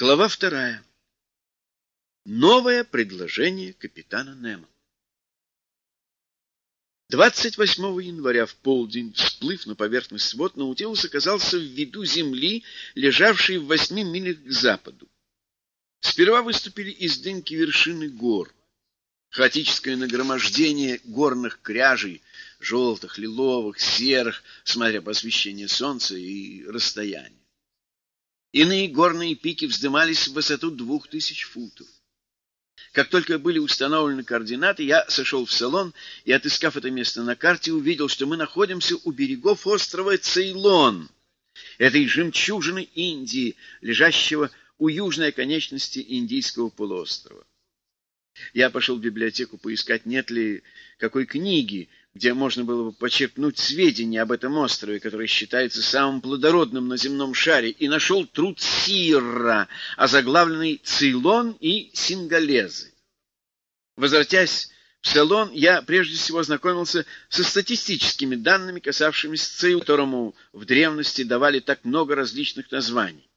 Глава вторая. Новое предложение капитана Немо. 28 января в полдень, всплыв на поверхность вод, Наутилус оказался в виду земли, лежавшей в восьми милях к западу. Сперва выступили из дымки вершины гор. Хаотическое нагромождение горных кряжей, желтых, лиловых, серых, смотря по освещению солнца и расстояния. Иные горные пики вздымались в высоту двух тысяч футов. Как только были установлены координаты, я сошел в салон и, отыскав это место на карте, увидел, что мы находимся у берегов острова Цейлон, этой жемчужины Индии, лежащего у южной конечности Индийского полуострова. Я пошел в библиотеку поискать, нет ли какой книги, где можно было бы почерпнуть сведения об этом острове, который считается самым плодородным на земном шаре, и нашел труд Сирра, озаглавленный «Цейлон и сингалезы». Возвратясь в Цейлон, я прежде всего ознакомился со статистическими данными, касавшимися Цейлона, которому в древности давали так много различных названий.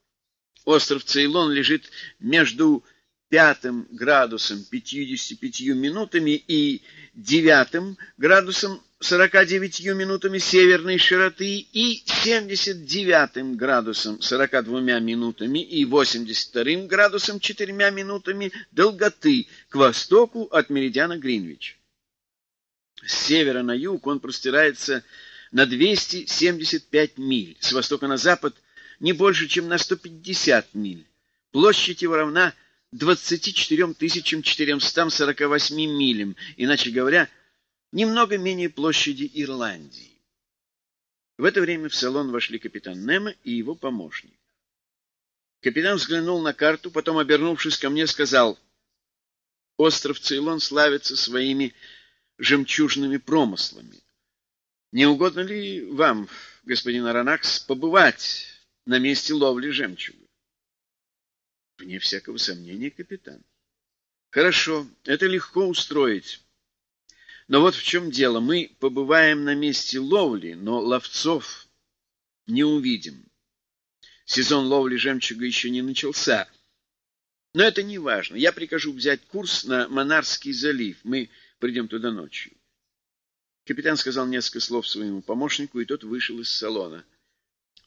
Остров Цейлон лежит между пятым градусом 55 минутами и девятым градусом 49 минутами северной широты и 79 градусом 42 минутами и 82 градусом 4 минутами долготы к востоку от меридиана Гринвич. С севера на юг он простирается на 275 миль, с востока на запад не больше, чем на 150 миль. Площадь его равна 24 448 милям, иначе говоря, немного менее площади Ирландии. В это время в салон вошли капитан Немо и его помощник. Капитан взглянул на карту, потом, обернувшись ко мне, сказал, «Остров Цейлон славится своими жемчужными промыслами. Не угодно ли вам, господин Аронакс, побывать на месте ловли жемчуга?» Вне всякого сомнения, капитан. Хорошо, это легко устроить. Но вот в чем дело. Мы побываем на месте ловли, но ловцов не увидим. Сезон ловли жемчуга еще не начался. Но это не важно. Я прикажу взять курс на Монарский залив. Мы придем туда ночью. Капитан сказал несколько слов своему помощнику, и тот вышел из салона.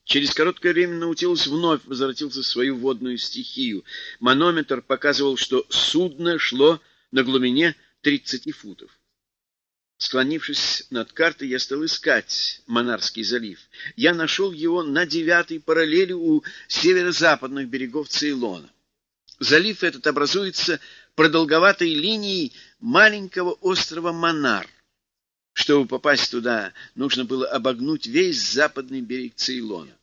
Через короткое время Наутилус вновь возвратился в свою водную стихию. Манометр показывал, что судно шло на глубине 30 футов. Склонившись над картой, я стал искать Монарский залив. Я нашел его на девятой параллели у северо-западных берегов Цейлона. Залив этот образуется продолговатой линией маленького острова Монар. Чтобы попасть туда, нужно было обогнуть весь западный берег Цейлона.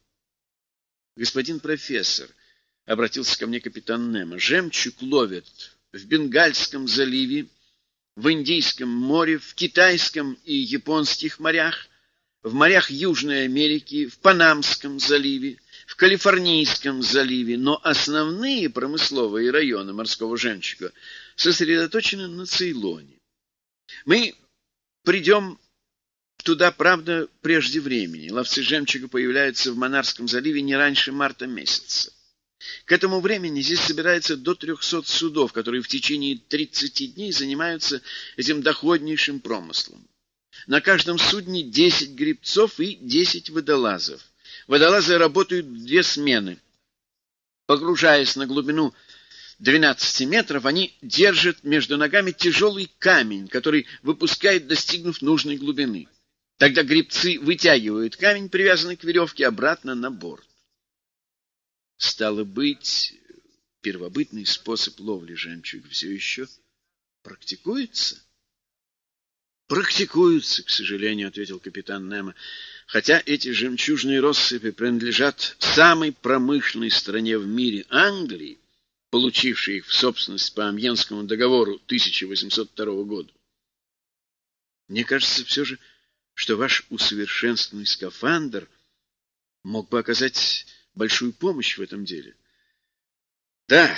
Господин профессор, — обратился ко мне капитан Немо, — жемчуг ловят в Бенгальском заливе, в Индийском море, в Китайском и Японских морях, в морях Южной Америки, в Панамском заливе, в Калифорнийском заливе, но основные промысловые районы морского жемчуга сосредоточены на Цейлоне. Мы Придем туда, правда, прежде времени. Ловцы жемчуга появляются в Монарском заливе не раньше марта месяца. К этому времени здесь собирается до 300 судов, которые в течение 30 дней занимаются этим доходнейшим промыслом. На каждом судне 10 грибцов и 10 водолазов. Водолазы работают в две смены. Погружаясь на глубину 12 метров, они держат между ногами тяжелый камень, который выпускает, достигнув нужной глубины. Тогда грибцы вытягивают камень, привязанный к веревке, обратно на борт. Стало быть, первобытный способ ловли жемчуга все еще практикуется? Практикуется, к сожалению, ответил капитан Немо. Хотя эти жемчужные россыпи принадлежат самой промышленной стране в мире Англии, получивший их в собственность по Амьенскому договору 1802 года. Мне кажется все же, что ваш усовершенствованный скафандр мог бы оказать большую помощь в этом деле. Да,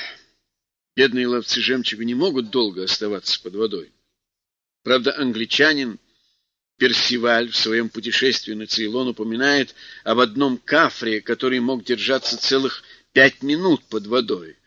бедные ловцы жемчуга не могут долго оставаться под водой. Правда, англичанин Персиваль в своем путешествии на Цейлон упоминает об одном кафре, который мог держаться целых пять минут под водой.